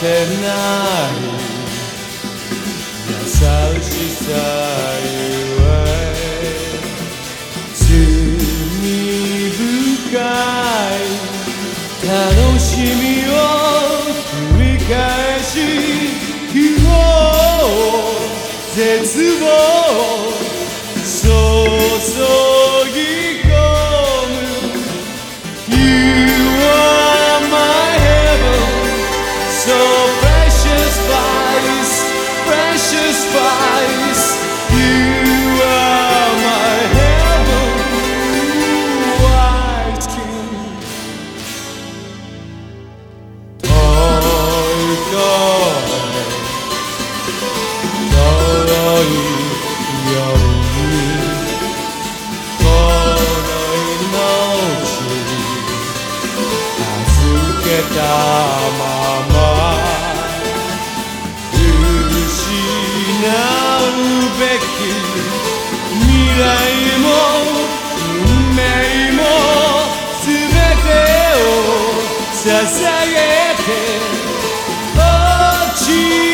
てない優しさゆえ罪深い楽しみを繰り返し希望絶望。預けたまま失うべき未来も運命も全てを捧げて落ちて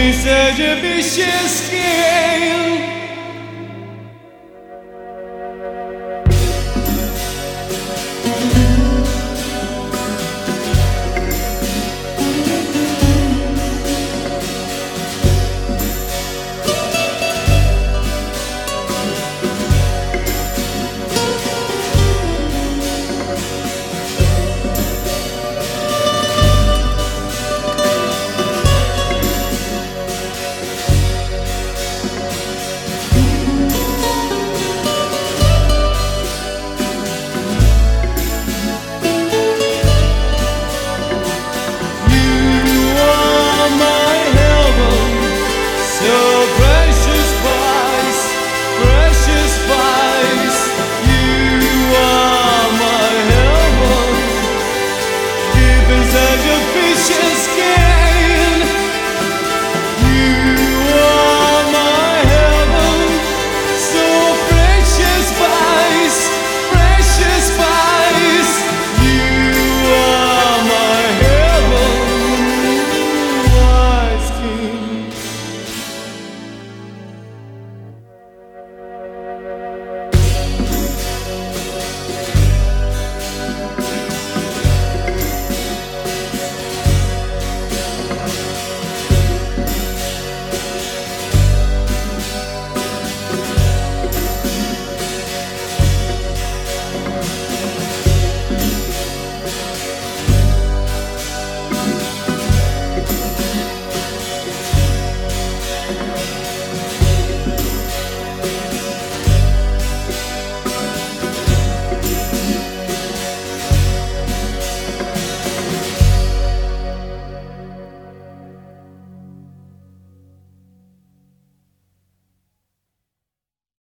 Bize de bir şey